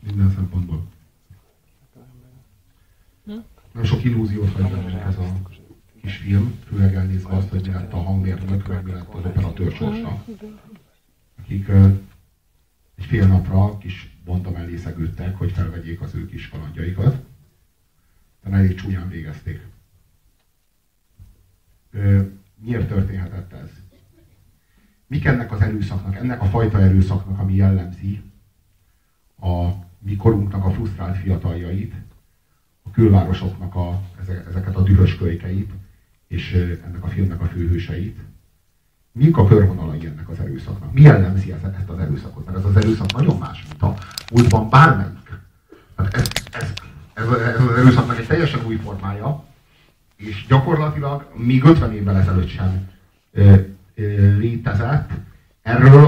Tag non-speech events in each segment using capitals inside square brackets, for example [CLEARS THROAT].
Minden szempontból. Nem sok illúziót hagy ez a kis film, főleg elnézve azt, hogy mi lett a hangmérnök, meg mi lett az operatőr sorsa, akik egy fél napra kis bonta mellé szegődtek, hogy felvegyék az ő kis kalandjaikat, de elég csúnyán végezték. Miért történhetett ez? Mik ennek az erőszaknak, ennek a fajta erőszaknak, ami jellemzi a mi korunknak a frusztrált fiataljait, a külvárosoknak a, ezeket a dühös kölykeit, és ennek a filmnek a főhőseit. Mik a körvonalai ennek az erőszaknak? Mi jellemzi ezt az erőszakot? Mert ez az erőszak nagyon más, mint a múltban bármelyik. Hát ez, ez, ez, ez az erőszaknak egy teljesen új formája, és gyakorlatilag még 50 évvel ezelőtt sem ö, ö, létezett. Erről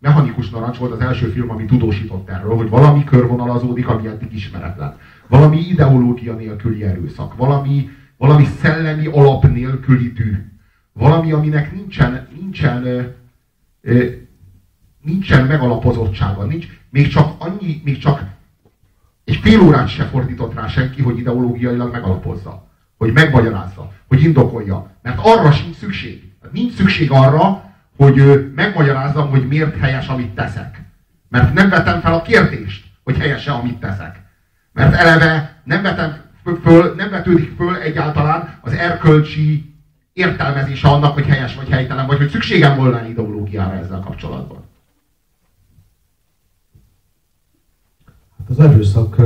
Mechanikus Narancs volt az első film, ami tudósított erről, hogy valami körvonalazódik, ami eddig ismeretlen. Valami ideológia nélküli erőszak, valami, valami szellemi alap nélküli tű. Valami, aminek nincsen, nincsen, nincsen megalapozottsága, nincs, még csak annyi, még csak egy fél órát se fordított rá senki, hogy ideológiailag megalapozza, hogy megmagyarázza, hogy indokolja. Mert arra sincs szükség. Nincs szükség arra, hogy megmagyarázzam, hogy miért helyes, amit teszek. Mert nem vetem fel a kérdést, hogy helyes-e, amit teszek. Mert eleve nem, vetem föl, nem vetődik föl egyáltalán az erkölcsi értelmezése annak, hogy helyes vagy helytelen, vagy hogy szükségem volna ideológiára ezzel kapcsolatban. Hát az erőszak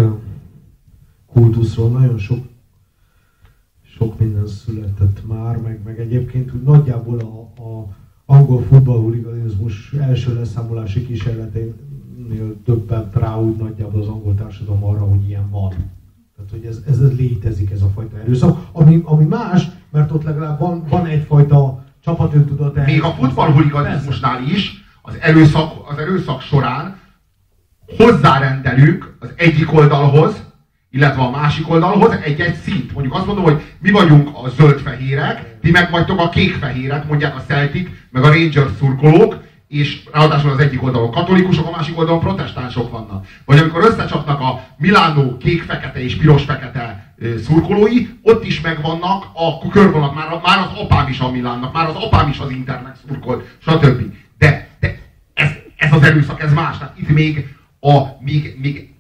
kultuszról nagyon sok, sok minden született már, meg, meg egyébként nagyjából a, a angol futballhuliganizmus első leszámolási kísérleténél többet rá úgy nagyjából az angol társadalom arra, hogy ilyen van. Tehát, hogy ez, ez, ez létezik, ez a fajta erőszak, ami, ami más, mert ott legalább van, van egyfajta csapatőtudat. Még a futballhuliganizmusnál is az erőszak, az erőszak során hozzárendelünk az egyik oldalhoz, illetve a másik oldalhoz egy-egy szint. Mondjuk azt mondom, hogy mi vagyunk a zöld-fehérek, ti meg vagytok a kék-fehérek, mondják a Celtic, meg a Rangers szurkolók, és ráadásul az egyik oldalon katolikusok, a másik oldalon protestánsok vannak. Vagy amikor összecsapnak a Milánó kék-fekete és piros-fekete szurkolói, ott is megvannak a körvonalak, már, már az apám is a Milánnak, már az apám is az Internek szurkol, stb. De, de ez, ez az erőszak, ez más. Tehát itt még, a, még, még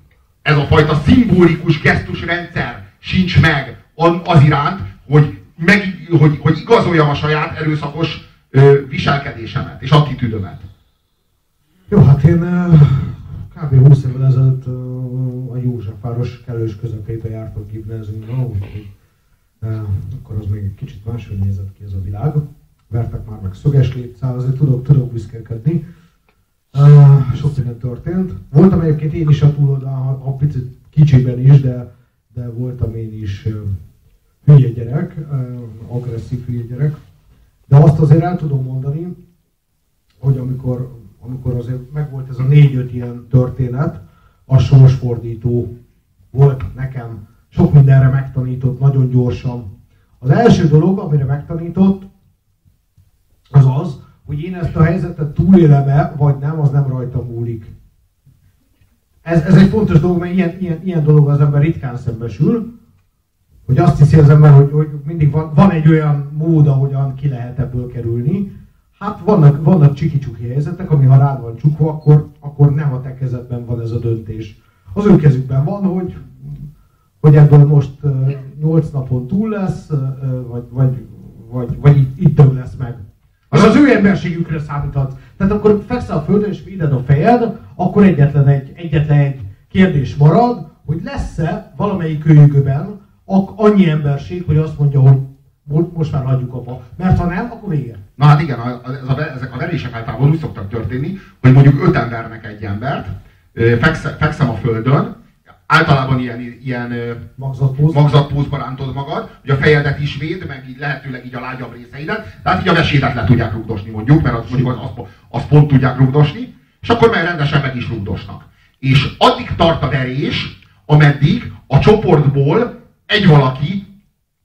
ez a fajta szimbolikus gesztusrendszer sincs meg az iránt, hogy, meg, hogy, hogy igazoljam a saját erőszakos ö, viselkedésemet és attitűdömet. Jó, hát én kb. 20 évvel ezelőtt a Józsefváros kellős közepébe jártam gimnáziumban, úgyhogy akkor az még egy kicsit máshogy nézett ki ez a világ. Vertek már meg szöges létszál, azért tudok, tudok büszkélkedni. Sok minden történt. Voltam egyébként én is a túloldalán, a picit kicsiben is, de, de voltam én is uh, hülye gyerek, uh, agresszív hülye gyerek. De azt azért el tudom mondani, hogy amikor, amikor azért megvolt ez a négy-öt ilyen történet, a sorsfordító volt nekem, sok mindenre megtanított nagyon gyorsan. Az első dolog, amire megtanított, az az, hogy én ezt a helyzetet túlélem-e, vagy nem, az nem rajta múlik. Ez, ez egy fontos dolog, mert ilyen, ilyen, ilyen dolog az ember ritkán szembesül, hogy azt hiszi az ember, hogy, hogy mindig van, van egy olyan mód, ahogyan ki lehet ebből kerülni. Hát vannak, vannak csiki-csuki helyzetek, ami ha rád van csukva, akkor, akkor nem a te kezedben van ez a döntés. Az ő kezükben van, hogy, hogy ebből most uh, 8 napon túl lesz, vagy, vagy, vagy, vagy itt, itt lesz meg. Az az ő emberségükre számíthat. Tehát akkor fekszel a földön és véded a fejed, akkor egyetlen egy, egyetlen egy kérdés marad, hogy lesz-e valamelyik őjükben annyi emberség, hogy azt mondja, hogy most már hagyjuk abba. Mert ha nem, akkor vége. Na hát igen, ez a, ezek a verések általában úgy szoktak történni, hogy mondjuk öt embernek egy embert, fekszem a földön, általában ilyen, ilyen magzatpóz. magzatpózba rántod magad, hogy a fejedet is véd, meg így lehetőleg így a lágyabb részeidet, tehát így a vesédet le tudják rugdosni mondjuk, mert az, mondjuk az, az, az pont tudják rugdosni, és akkor már rendesen meg is rugdosnak. És addig tart a verés, ameddig a csoportból egy valaki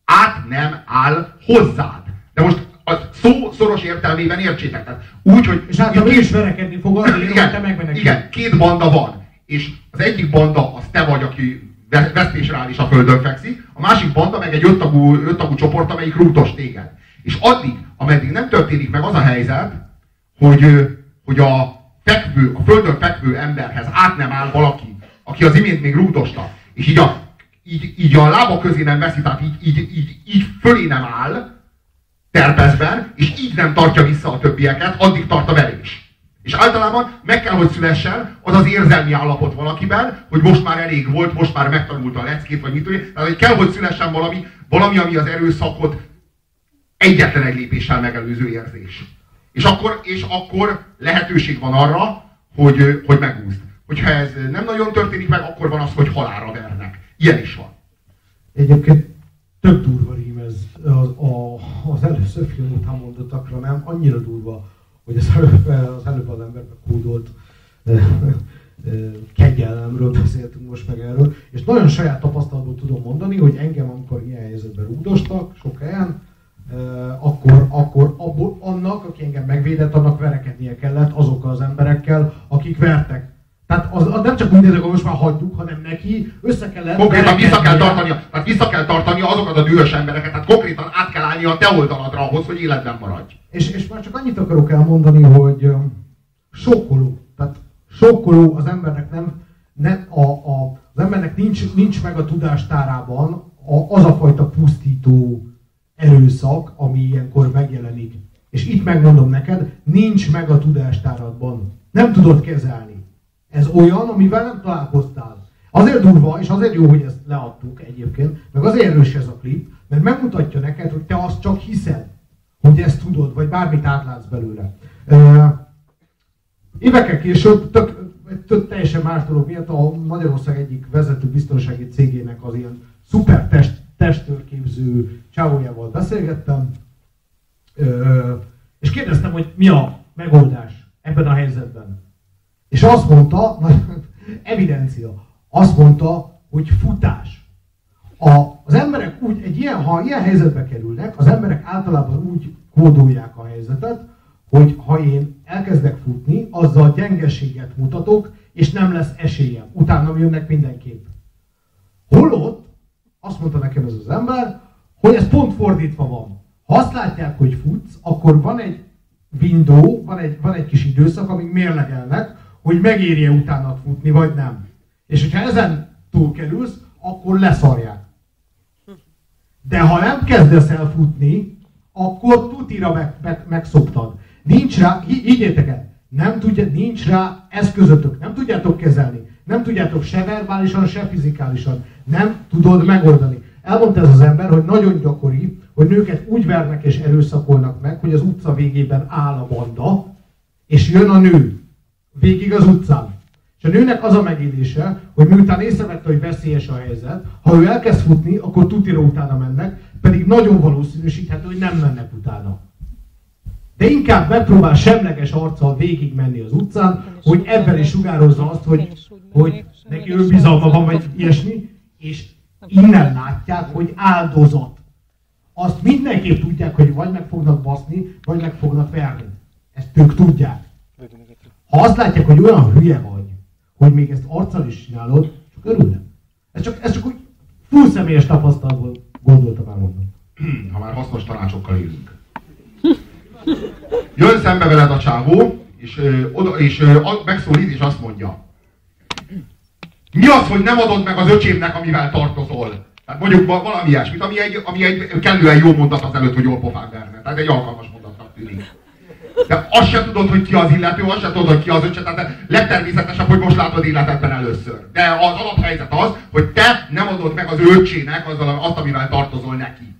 át nem áll hozzád. De most a szó szoros értelmében értsétek. Tehát úgy, hogy... És hát ő is verekedni fog adni, igen, te megmenekül. Igen, két banda van. És az egyik banda az te vagy, aki vesztésre és a földön fekszik, a másik banda meg egy öttagú, öttagú csoport, amelyik rútos téged. És addig, ameddig nem történik meg az a helyzet, hogy, hogy a fekvő, a földön fekvő emberhez át nem áll valaki, aki az imént még rútosta, és így a, így, így a lába közé nem veszi, tehát így, így, így, így fölé nem áll, terpezben, és így nem tartja vissza a többieket, addig tart a verés. És általában meg kell, hogy szülessen az az érzelmi állapot valakiben, hogy most már elég volt, most már megtanulta a leckét, vagy mit tudja. Tehát, hogy kell, hogy szülessen valami, valami, ami az erőszakot egyetlen egy lépéssel megelőző érzés. És akkor, és akkor lehetőség van arra, hogy, hogy megúszd. Hogyha ez nem nagyon történik meg, akkor van az, hogy halára vernek. Ilyen is van. Egyébként több durva rím ez az, a, az először film után mondottakra, nem? Annyira durva, hogy az előbb az, előbb az emberbe kódolt kegyelemről beszéltünk most meg erről, és nagyon saját tapasztalatból tudom mondani, hogy engem, amikor ilyen helyzetben rúdostak, sok helyen, akkor, akkor abból, annak, aki engem megvédett, annak verekednie kellett azokkal az emberekkel, akik vertek. Tehát az, az nem csak úgy nézek, hogy most már hagyjuk, hanem neki össze kellett... Konkrétan vissza kell tartania, tehát vissza kell tartania azokat a dühös embereket, tehát konkrétan át kell állni a te oldaladra ahhoz, hogy életben maradj. És, és már csak annyit akarok elmondani, hogy sokkoló. Tehát sokkoló az embernek nem, nem a, a, az embernek nincs, nincs meg a tudástárában a, az a fajta pusztító erőszak, ami ilyenkor megjelenik. És itt megmondom neked, nincs meg a tudástáradban. Nem tudod kezelni. Ez olyan, amivel nem találkoztál. Azért durva, és azért jó, hogy ezt leadtuk egyébként, meg azért erős ez a klip, mert megmutatja neked, hogy te azt csak hiszed, hogy ezt tudod, vagy bármit átlátsz belőle. Évekkel később, tök, tök teljesen más dolog miatt a Magyarország egyik vezető biztonsági cégének az ilyen szuper test, testőrképző csávójával beszélgettem, és kérdeztem, hogy mi a megoldás ebben a helyzetben. És azt mondta, [LAUGHS] evidencia, azt mondta, hogy futás. A, az emberek úgy, egy ilyen, ha ilyen helyzetbe kerülnek, az emberek általában úgy kódolják a helyzetet, hogy ha én elkezdek futni, azzal gyengeséget mutatok, és nem lesz esélyem. Utána jönnek mindenképp. Holott, azt mondta nekem ez az ember, hogy ez pont fordítva van. Ha azt látják, hogy futsz, akkor van egy window, van egy, van egy kis időszak, amíg mérlegelnek, hogy megérje utána futni, vagy nem. És hogyha ezen túlkerülsz, akkor leszarják. De ha nem kezdesz el futni, akkor tutira meg, meg, megszoptad. Nincs rá, higgyétek el, nem tudja, nincs rá eszközötök, nem tudjátok kezelni, nem tudjátok se verbálisan, se fizikálisan, nem tudod megoldani. Elmondta ez az ember, hogy nagyon gyakori, hogy nőket úgy vernek és erőszakolnak meg, hogy az utca végében áll a banda, és jön a nő végig az utcán. És a nőnek az a megélése, hogy miután észrevette, hogy veszélyes a helyzet, ha ő elkezd futni, akkor tutira utána mennek, pedig nagyon valószínűsíthető, hogy nem mennek utána. De inkább megpróbál semleges arccal végig menni az utcán, hogy ebben is sugározza azt, hogy, hogy neki önbizalma van, vagy ilyesmi, és innen látják, hogy áldozat. Azt mindenképp tudják, hogy vagy meg fognak baszni, vagy meg fognak verni. Ezt ők tudják. Ha azt látják, hogy olyan hülye vagy, hogy még ezt arccal is csinálod, csak örülnek. Ez csak, ez csak úgy full személyes tapasztalatból gondoltam elmondani. [CLEARS THROAT] Ha már hasznos tanácsokkal élünk. Jön szembe veled a csávó, és, ö, oda, és ö, megszólít, és azt mondja. Mi az, hogy nem adod meg az öcsémnek, amivel tartozol? Tehát mondjuk valami ilyesmit, ami egy, ami egy kellően jó mondat az előtt, hogy jól pofán verne. Tehát egy alkalmas mondatnak tűnik. De azt se tudod, hogy ki az illető, azt se tudod, hogy ki az öccse, tehát legtermészetesebb, hogy most látod életedben először. De az alaphelyzet az, hogy te nem adod meg az öccsének azzal, azt, amivel tartozol neki.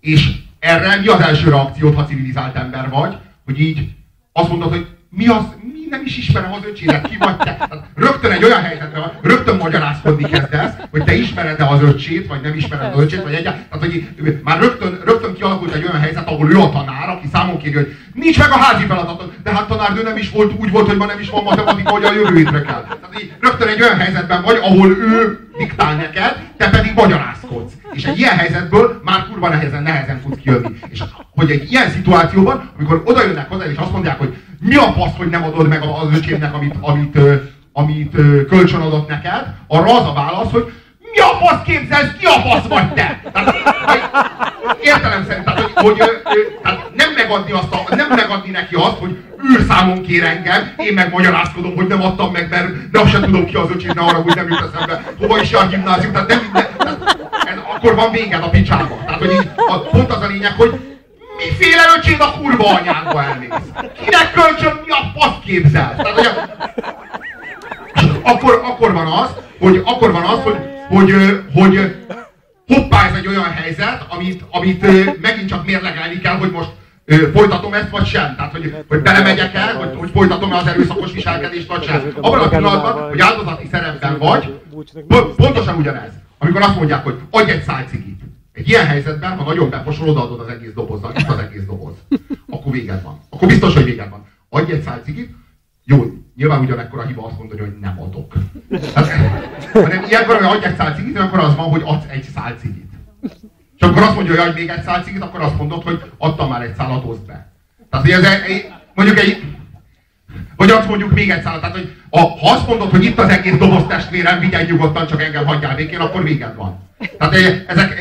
És erre mi az első reakciót, ha civilizált ember vagy, hogy így azt mondod, hogy mi az, mi nem is ismerem az öcsédet, ki vagy te. Tehát rögtön egy olyan helyzetre, rögtön magyarázkodni kezdesz, hogy te ismered-e az öcsét, vagy nem ismered az öcsét, vagy egyáltalán. Tehát, hogy már rögtön, rögtön kialakult egy olyan helyzet, ahol ő a tanár, aki számon kéri, hogy nincs meg a házi feladatot, de hát tanár, ő nem is volt úgy volt, hogy ma nem is van matematika, hogy a jövő hétre kell. Tehát így, rögtön egy olyan helyzetben vagy, ahol ő diktál neked, te pedig magyarázkodsz. És egy ilyen helyzetből már kurva nehezen, nehezen tudsz kijönni. És hogy egy ilyen szituációban, amikor oda jönnek hozzá és azt mondják, hogy mi a fasz, hogy nem adod meg az öcsémnek, amit, amit, amit kölcsön adott neked, arra az a válasz, hogy mi a fasz képzelsz, ki a fasz vagy te? Tehát, értelem szerint, tehát, hogy, tehát nem, megadni azt a, nem megadni neki azt, hogy űrszámon kér engem, én meg magyarázkodom, hogy nem adtam meg, mert azt sem tudom ki az öcsém, ne arra, hogy nem jut eszembe, hova is jár gimnázium, tehát nem, nem tehát, ez, akkor van véged a picsába. Tehát, hogy így, a, pont az a lényeg, hogy miféle öcséd a kurva anyádba elmész? Kinek kölcsön mi a fasz képzel? Tehát, hogy a, akkor, akkor van az, hogy, akkor van az, hogy, hogy, hogy hoppá, ez egy olyan helyzet, amit, amit megint csak mérlegelni kell, hogy most folytatom ezt, vagy sem. Tehát, hogy, hogy belemegyek el, hogy, hogy folytatom az erőszakos viselkedést, vagy sem. Abban a pillanatban, hogy áldozati szerepben vagy, pontosan ugyanez. Amikor azt mondják, hogy adj egy cigit. Egy ilyen helyzetben, ha nagyon beposol, odaadod az egész dobozzal, itt az egész doboz. Akkor véged van. Akkor biztos, hogy véged van. Adj egy cigit, jó, nyilván ugyanekkor a hiba azt mondani, hogy nem adok. Hát, hanem ilyenkor, hogy adj egy szál cigit, akkor az van, hogy adsz egy szál cigit. És akkor azt mondja, hogy adj még egy szál cigit, akkor azt mondod, hogy adtam már egy szálat, hozd be. Tehát, hogy ez egy, mondjuk egy, vagy azt mondjuk még egy szállat, tehát, hogy a, ha azt mondod, hogy itt az egész doboz testvérem, vigyelj nyugodtan, csak engem hagyjál békén, akkor véged van. Tehát ezek,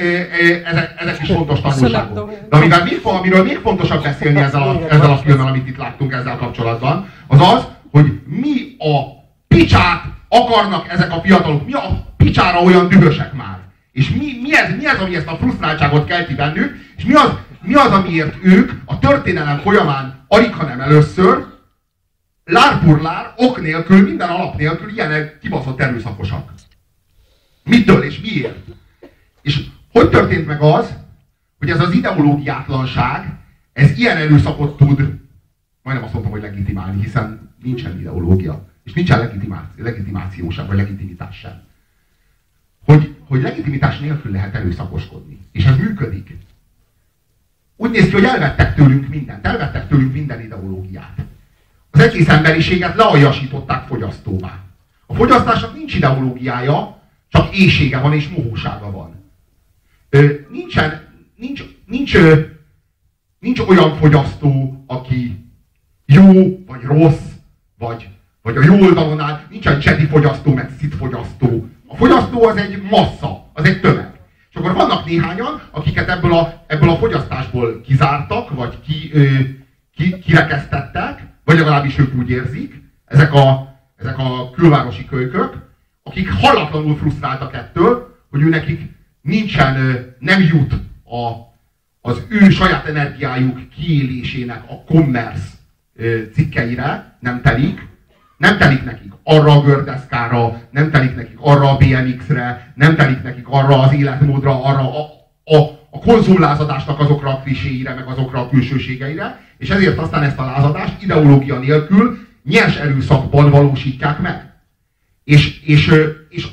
ezek, ezek is fontos tanulságok. De amivel még, amiről még fontosabb beszélni ezzel a, ezzel a filmmel, amit itt láttunk ezzel kapcsolatban, az az, hogy mi a picsát akarnak ezek a fiatalok, mi a picsára olyan dühösek már. És mi, mi, ez, mi ez, ami ezt a frusztráltságot kelti bennük, és mi az, mi az, amiért ők a történelem folyamán alig, ha nem először, lárpurlár, ok nélkül, minden alap nélkül ilyen kibaszott erőszakosak. Mitől és miért? És hogy történt meg az, hogy ez az ideológiátlanság, ez ilyen erőszakot tud, majdnem azt mondtam, hogy legitimálni, hiszen nincsen ideológia, és nincsen legitimáció, legitimáció sem, vagy legitimitás sem. Hogy, hogy legitimitás nélkül lehet erőszakoskodni. És ez működik. Úgy néz ki, hogy elvettek tőlünk mindent, elvettek tőlünk minden ideológiát. Az egész emberiséget lealjasították fogyasztóvá. A fogyasztásnak nincs ideológiája, csak éjsége van és mohósága van. Nincsen, nincs, nincs, nincs olyan fogyasztó, aki jó vagy rossz, vagy, vagy a jó oldalon áll, nincsen csedi fogyasztó, meg szit fogyasztó. A fogyasztó az egy massza, az egy tömeg. És akkor vannak néhányan, akiket ebből a, ebből a fogyasztásból kizártak, vagy ki, ö, ki, kirekesztettek, vagy legalábbis ők úgy érzik, ezek a, ezek a külvárosi kölykök, akik hallatlanul frusztráltak ettől, hogy ő nekik nincsen, nem jut a, az ő saját energiájuk kiélésének a commerce cikkeire nem telik, nem telik nekik arra a gördeszkára, nem telik nekik arra a BMX-re, nem telik nekik arra az életmódra, arra a, a, a konzullázadásnak azokra a kliséire, meg azokra a külsőségeire, és ezért aztán ezt a lázadást ideológia nélkül nyers erőszakban valósítják meg. És, és, és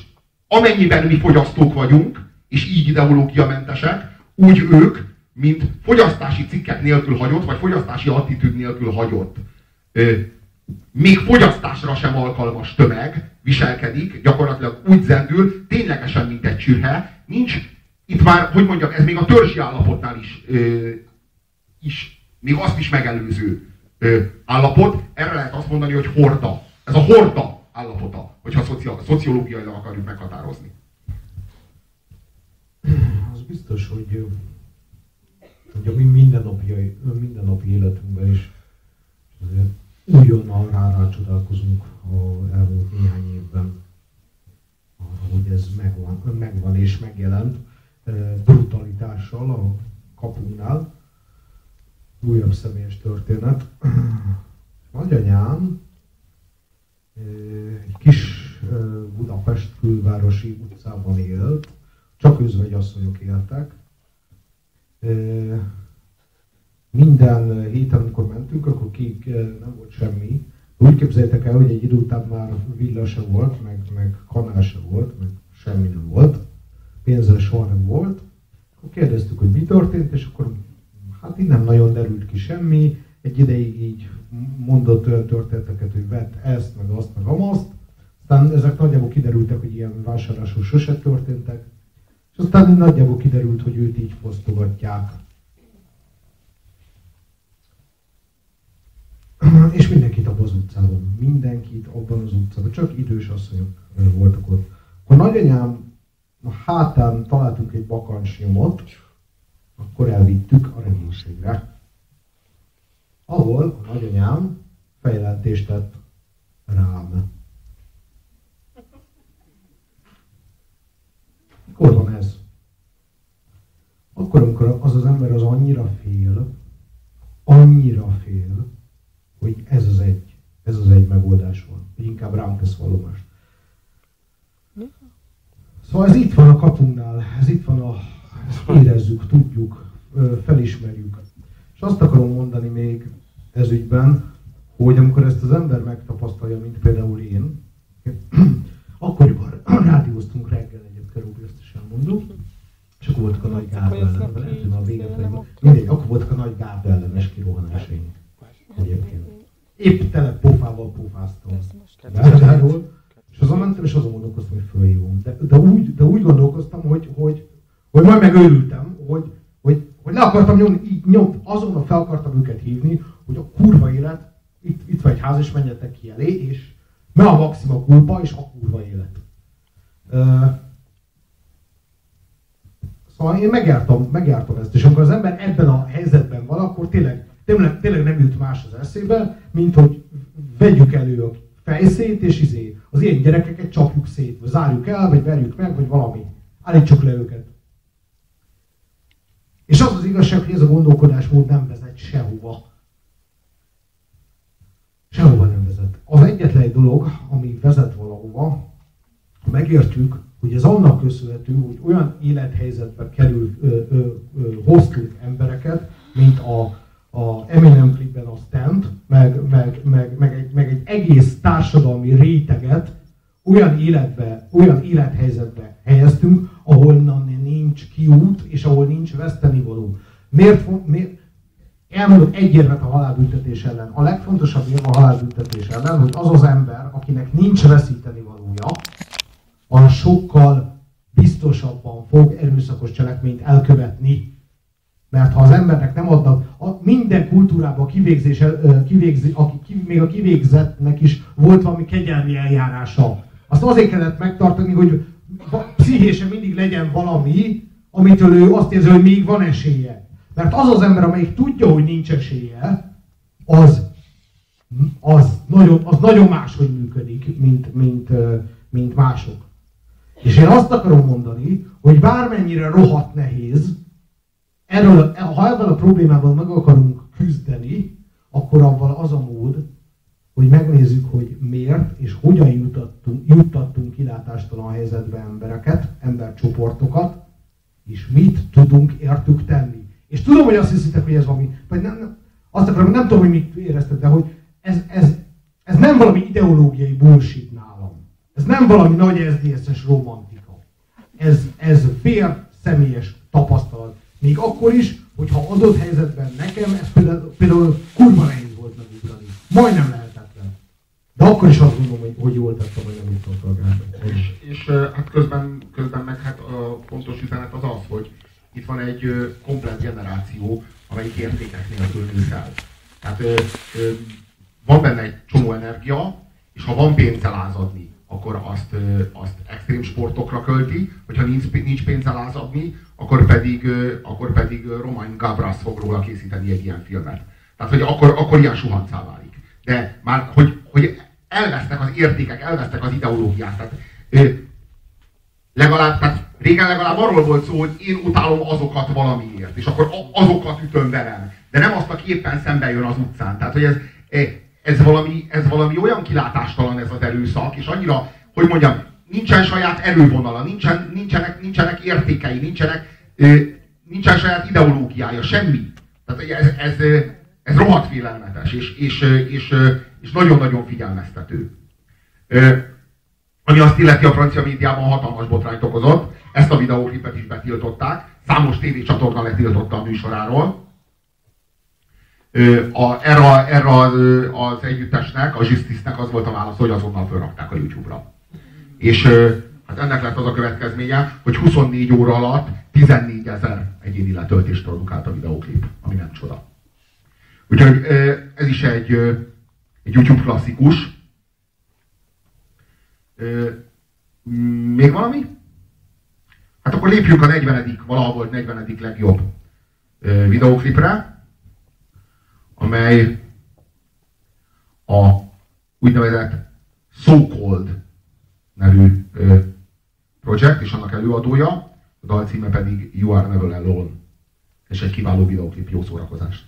amennyiben mi fogyasztók vagyunk, és így ideológiamentesek, úgy ők mint fogyasztási cikkek nélkül hagyott, vagy fogyasztási attitűd nélkül hagyott, még fogyasztásra sem alkalmas tömeg viselkedik, gyakorlatilag úgy zendül, ténylegesen, mint egy csürhe, nincs, itt már, hogy mondjam, ez még a törzsi állapotnál is, is még azt is megelőző állapot, erre lehet azt mondani, hogy horda. Ez a horda állapota, hogyha szociológiailag akarjuk meghatározni. Biztos, hogy hogy a mi mindennapi, mindennapi életünkben is újonnan rá, rá csodálkozunk a elmúlt néhány évben hogy ez megvan, megvan és megjelent brutalitással a kapunknál. Újabb személyes történet. [CLEARS THROAT] Nagyanyám egy kis Budapest külvárosi utcában élt, csak özvegyasszonyok éltek, minden héten, amikor mentünk, akkor kék nem volt semmi. Úgy képzeljétek el, hogy egy idő után már villa se volt, meg, meg kanál se volt, meg semmi nem volt. Pénzzel soha nem volt. Akkor kérdeztük, hogy mi történt, és akkor hát innen nagyon derült ki semmi. Egy ideig így mondott olyan történeteket, hogy vett ezt, meg azt, meg amazt. Aztán ezek nagyjából kiderültek, hogy ilyen vásárlások sose történtek. És aztán nagyjából kiderült, hogy őt így fosztogatják. És mindenkit abban az utcában, mindenkit abban az utcában, csak idős asszonyok voltak ott. A nagyanyám a hátán találtunk egy bakancsnyomot, akkor elvittük a rendőrségre, ahol a nagyanyám fejlentést tett rám. Mikor van ez? Akkor, amikor az az ember az annyira fél, annyira fél, hogy ez az egy, ez az egy megoldás van, hogy inkább rám tesz vallomást. Szóval ez itt van a kapunknál, ez itt van a, ezt érezzük, tudjuk, felismerjük. És azt akarom mondani még ez ügyben, hogy amikor ezt az ember megtapasztalja, mint például én, akkoriban rádióztunk reggel egyet körülbelül, ezt is elmondom, és akkor voltak a nagy gárda ellenes, hogy a véget mindegy, akkor voltak a nagy gárda ellenes kirohanásaink egyébként. Épp tele pofával pofáztam. Gárdáról, és azon mentem, és azon gondolkoztam, hogy fölhívom. De, de, úgy, de úgy gondolkoztam, hogy, hogy, hogy majd megőrültem, hogy, hogy, hogy le akartam nyomni, így nyom, azonnal fel akartam őket hívni, hogy a kurva élet, itt, itt van egy ház, és menjetek ki elé, és me a maxima kulpa, és a kurva élet. Uh, szóval én megjártam, megjártam ezt, és amikor az ember ebben a helyzetben van, akkor tényleg, tényleg, tényleg nem jut más az eszébe, mint hogy vegyük elő a fejszét, és izé, az ilyen gyerekeket csapjuk szét, vagy zárjuk el, vagy verjük meg, vagy valami. Állítsuk le őket. És az az igazság, hogy ez a gondolkodásmód nem vezet sehova. Sehova nem vezet. Az egyetlen egy dolog, ami vezet valahova, ha megértjük, hogy ez annak köszönhető, hogy olyan élethelyzetbe kerül, ö, ö, ö, hoztunk embereket, mint a, a Eminem klipben a Stand, meg, meg, meg, meg, egy, meg egy egész társadalmi réteget olyan életbe, olyan élethelyzetbe helyeztünk, ahol nincs kiút, és ahol nincs vesztenivaló. Miért, miért, elmondok egy érvet a halálbüntetés ellen. A legfontosabb érv a halálbüntetés ellen, hogy az az ember, akinek nincs veszíteni valója, az sokkal biztosabban fog erőszakos cselekményt elkövetni. Mert ha az embernek nem adnak, a, minden kultúrában kivégzés, kivégzi, aki, még a kivégzettnek is volt valami kegyelmi eljárása. Azt azért kellett megtartani, hogy pszichésen mindig legyen valami, amitől ő azt érzi, hogy még van esélye. Mert az az ember, amelyik tudja, hogy nincs esélye, az, az, nagyon, az nagyon máshogy működik, mint, mint, mint mások. És én azt akarom mondani, hogy bármennyire rohadt nehéz, erről, ha ebben a problémával meg akarunk küzdeni, akkor abban az a mód, hogy megnézzük, hogy miért és hogyan jutottunk, juttattunk kilátástalan helyzetbe embereket, embercsoportokat, és mit tudunk értük tenni. És tudom, hogy azt hiszitek, hogy ez valami, vagy nem, nem azt akarom, nem tudom, hogy mit érezted, de hogy ez, ez, ez nem valami ideológiai bullshit. Ez nem valami nagy SZDSZ-es romantika. Ez, ez fér személyes tapasztalat. Még akkor is, hogyha adott helyzetben nekem ez például, például kurva nehéz volt megugrani. Majdnem lehetetlen. De akkor is azt gondolom, hogy, hogy jól tettem, hogy nem jutottam És, és hát közben, közben meg hát a fontos üzenet az az, hogy itt van egy komplet generáció, amelyik értékek nélkül nő fel. Tehát ö, ö, van benne egy csomó energia, és ha van pénzzel lázadni, akkor azt, azt extrém sportokra költi, hogyha nincs, nincs pénzzel lázadni, akkor pedig, akkor pedig Romain Gabras fog róla készíteni egy ilyen filmet. Tehát, hogy akkor, akkor ilyen suhancá válik. De már, hogy, hogy elvesztek az értékek, elvesztek az ideológiák. Tehát, legalább, tehát régen legalább arról volt szó, hogy én utálom azokat valamiért, és akkor azokat ütöm velem. De nem azt, aki éppen szembe jön az utcán. Tehát, hogy ez, ez, valami, ez valami olyan kilátástalan ez az erőszak, és annyira, hogy mondjam, nincsen saját erővonala, nincsen, nincsenek, nincsenek értékei, nincsenek, nincsen saját ideológiája, semmi. Tehát ez, ez, ez rohadt félelmetes, és, és, és, és nagyon-nagyon figyelmeztető. Ami azt illeti a francia médiában hatalmas botrányt okozott, ezt a videóklipet is betiltották, számos tévécsatorna letiltotta a műsoráról. A, erre, erre az, együttesnek, a Justice-nek az volt a válasz, hogy azonnal felrakták a YouTube-ra. És hát ennek lett az a következménye, hogy 24 óra alatt 14 ezer egyéni letöltést produkált a videóklip, ami nem csoda. Úgyhogy ez is egy, egy YouTube klasszikus. Még valami? Hát akkor lépjünk a 40. valahol volt 40. legjobb videóklipre, amely a úgynevezett So Cold nevű ö, projekt, és annak előadója, a dal címe pedig You Are Never Alone. És egy kiváló videóklip, jó szórakozás.